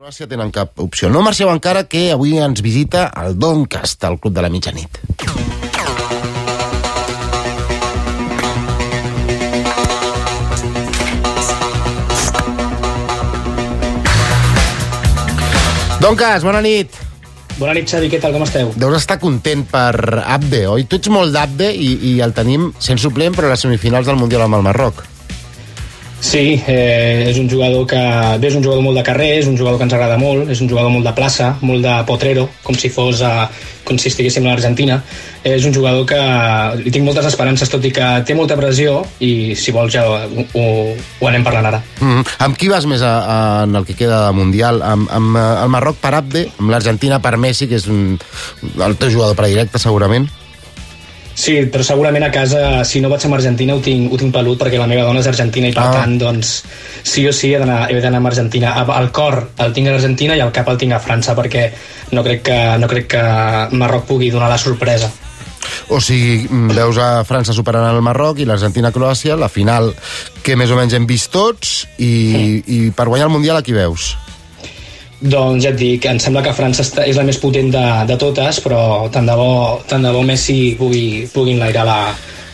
Croàcia tenen cap opció. No marxeu encara, que avui ens visita el Doncast, el Club de la Mitjanit. Doncas, bona nit. Bona nit, Xavi, què tal, com esteu? Deus estar content per Abde, oi? Tu ets molt d'Abde i, i el tenim sent suplent per a les semifinals del Mundial amb el Marroc. Sí, eh, és un jugador que bé, és un jugador molt de carrer, és un jugador que ens agrada molt, és un jugador molt de plaça, molt de potrero, com si fos a, com si estiguéssim a l'Argentina. És un jugador que li tinc moltes esperances, tot i que té molta pressió i si vols ja ho, ho, ho anem parlant ara. Mm -hmm. Amb qui vas més a, a, en el que queda de Mundial? Amb, amb eh, el Marroc per Abde, amb l'Argentina per Messi, que és un, el teu jugador predilecte segurament? Sí, però segurament a casa, si no vaig amb Argentina, ho tinc, ho tinc pelut, perquè la meva dona és argentina i per Ah. tant, doncs, sí o sí he d'anar amb Argentina. El cor el tinc a l'Argentina i el cap el tinc a França, perquè no crec que, no crec que Marroc pugui donar la sorpresa. O sigui, mm, veus a França superant el Marroc i l'Argentina a Croàcia, la final que més o menys hem vist tots, i, i per guanyar el Mundial a qui veus? Doncs ja et dic, em sembla que França és la més potent de, de totes, però tant de bo, tant de bo Messi pugui, pugui enlairar la,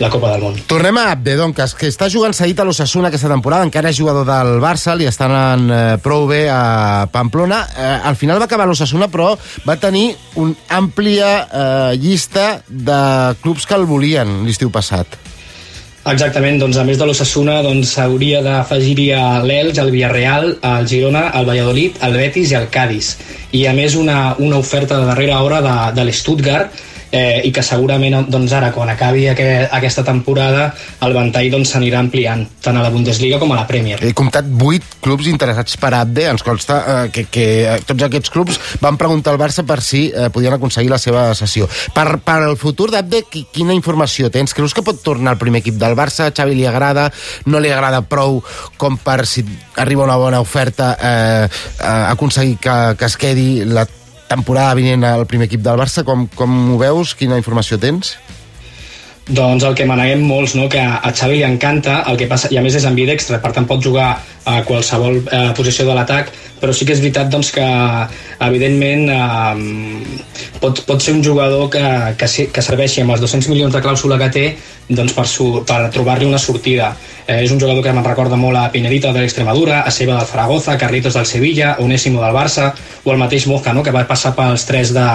la Copa del Món. Tornem a Abde, doncs, que està jugant seguit a l'Ossassuna aquesta temporada, encara és jugador del Barça, li estan anant eh, prou bé a Pamplona. Eh, al final va acabar l'Ossassuna, però va tenir una àmplia eh, llista de clubs que el volien l'estiu passat. Exactament, doncs a més de l'Ossassuna doncs hauria d'afegir-hi a l'Elx, el Villarreal, el Girona, el Valladolid, el Betis i el Cádiz. I a més una, una oferta de darrera hora de, de l'Stuttgart eh, i que segurament doncs ara quan acabi aquest, aquesta temporada el ventall doncs s'anirà ampliant tant a la Bundesliga com a la Premier. He comptat vuit clubs interessats per Abde. Ens consta eh, que, que eh, tots aquests clubs van preguntar al Barça per si eh, podien aconseguir la seva sessió. Per, per el futur d'Abde, qui- quina informació tens? Creus que pot tornar al primer equip del Barça? Xavi li agrada? No li agrada prou com per, si arriba una bona oferta, eh, eh, aconseguir que, que es quedi la temporada vinent al primer equip del Barça? Com, com ho veus? Quina informació tens? Doncs el que maneguem molts, no? que a Xavi li encanta, el que passa, i a més és ambidextre, per tant pot jugar a qualsevol eh, posició de l'atac, però sí que és veritat doncs, que evidentment eh, pot, pot ser un jugador que, que, que serveixi amb els 200 milions de clàusula que té doncs, per, su, per trobar-li una sortida. Eh, és un jugador que me'n recorda molt a Pinerita de l'Extremadura, a Seba del Zaragoza, Carlitos del Sevilla, Onésimo del Barça, o el mateix Mozca, no? que va passar pels tres de,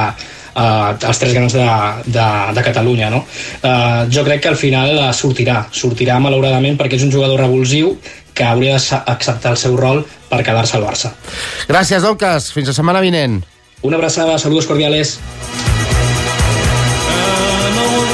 eh, els tres grans de, de, de Catalunya. No? Eh, jo crec que al final eh, sortirà, sortirà malauradament perquè és un jugador revulsiu que hauria d'acceptar el seu rol per quedar-se al Barça. Gràcies, Dolcas. Fins la setmana vinent. Una abraçada, saludos cordiales. Eh,